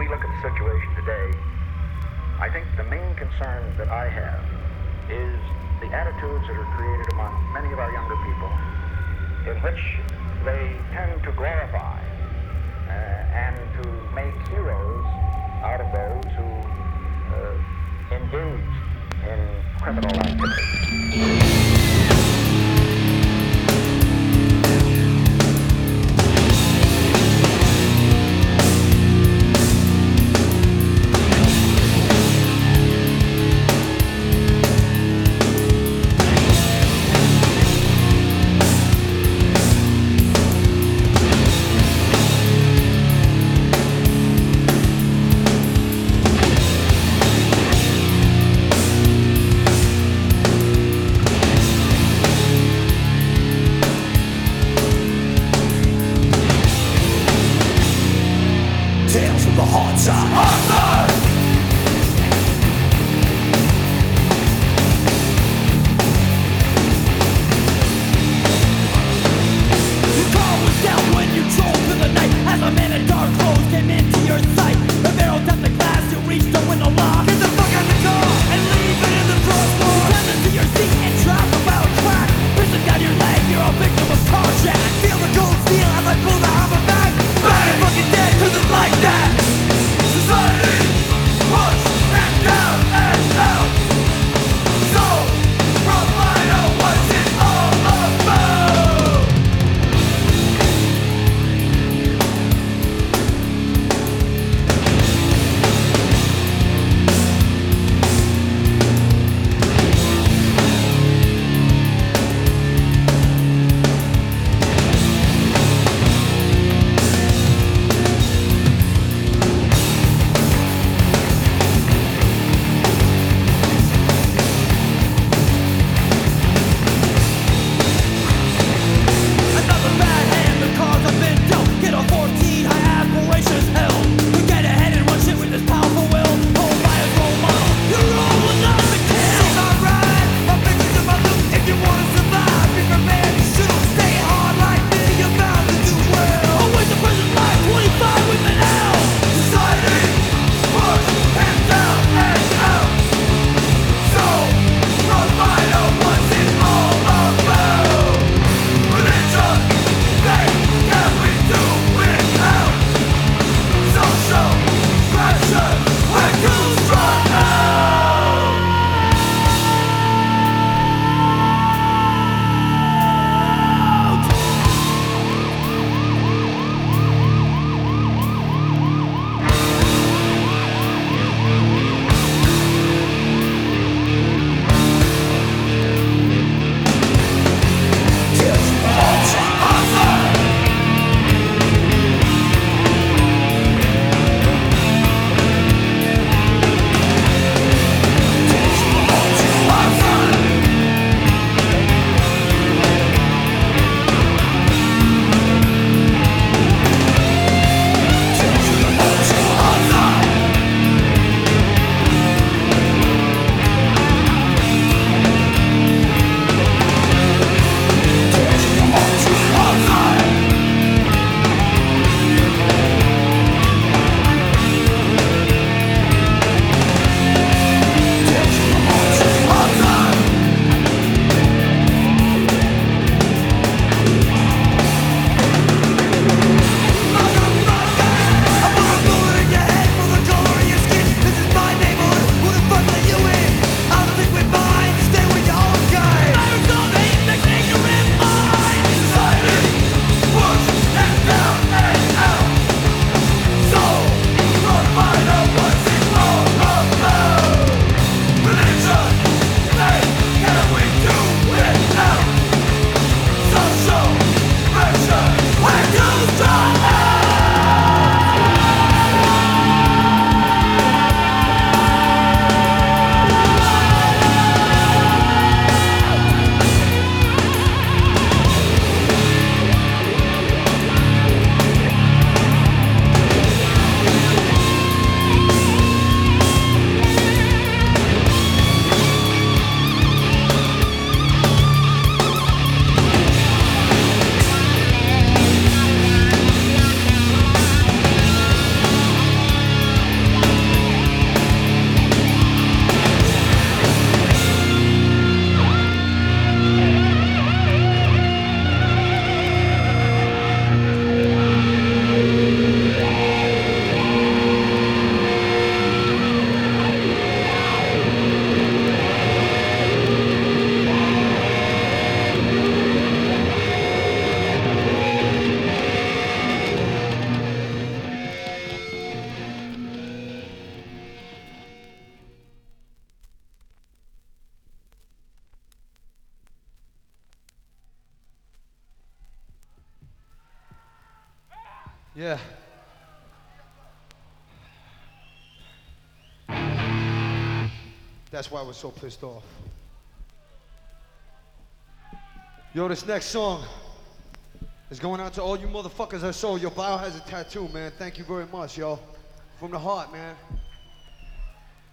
we look at the situation today, I think the main concern that I have is the attitudes that are created among many of our younger people in which they tend to glorify uh, and to make heroes out of those who uh, engage in criminal activity. From the Yeah. That's why we're so pissed off. Yo, this next song is going out to all you motherfuckers I saw. Your Biohazard tattoo, man. Thank you very much, yo. From the heart, man.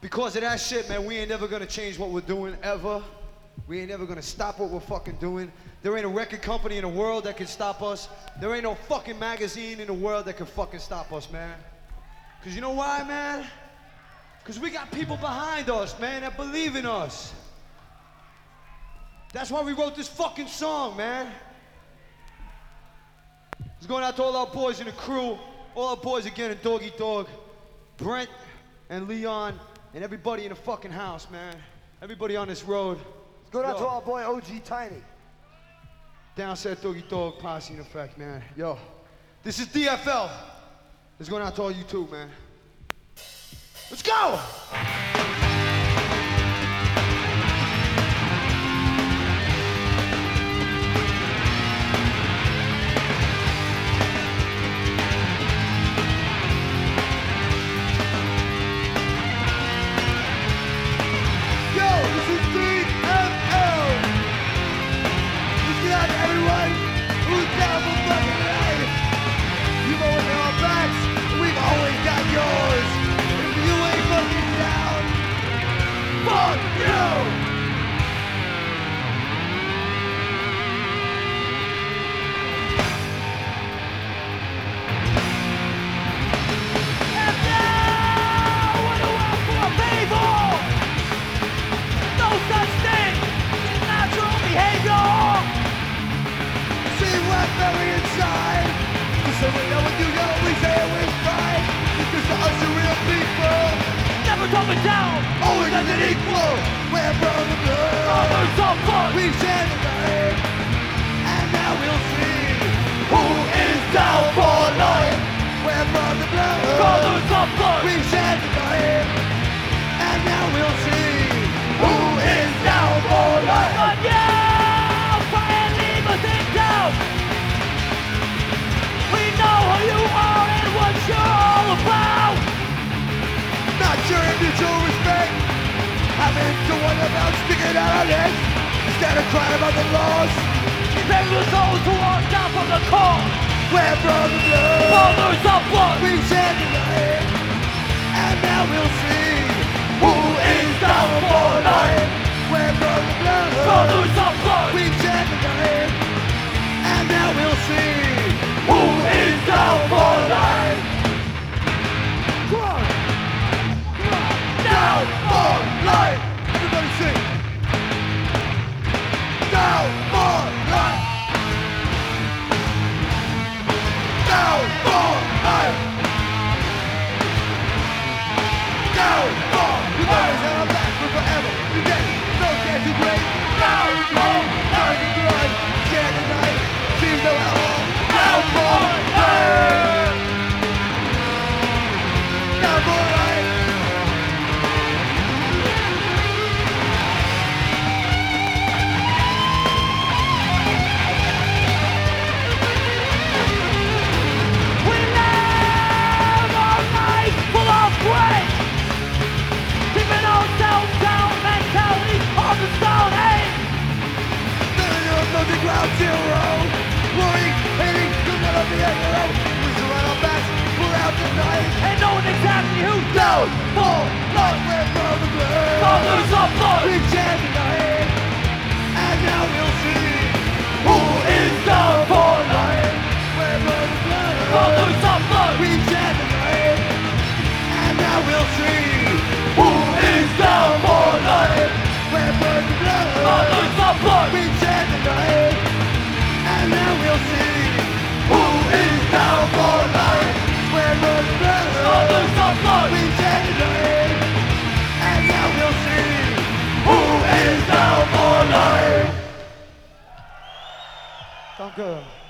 Because of that shit, man, we ain't never gonna change what we're doing ever. We ain't never gonna stop what we're fucking doing. There ain't a record company in the world that can stop us. There ain't no fucking magazine in the world that can fucking stop us, man. Cause you know why, man? Cause we got people behind us, man, that believe in us. That's why we wrote this fucking song, man. It's going out to all our boys in the crew, all our boys again in Doggy Dog, Brent and Leon, and everybody in the fucking house, man. Everybody on this road. Go down Yo. to our boy OG Tiny. Downset Doggy Dog posse in effect, man. Yo, this is DFL. It's going out to all you too, man. Let's go! Never coming down! Always as an equal. We're from the blood. Brothers of blood! We share the If mutual respect. Having to wonder about sticking out our necks instead of crying about the loss. Save the those who are down from the cause. We're from the blood. Brothers of blood! We share the night, and now we'll see ground zero. Worrying, hating, you'll never be a hero. We surround our backs, pull out the knife. And knowing exactly who's Down for life, we're from the blood. Brothers of blood! We chant the is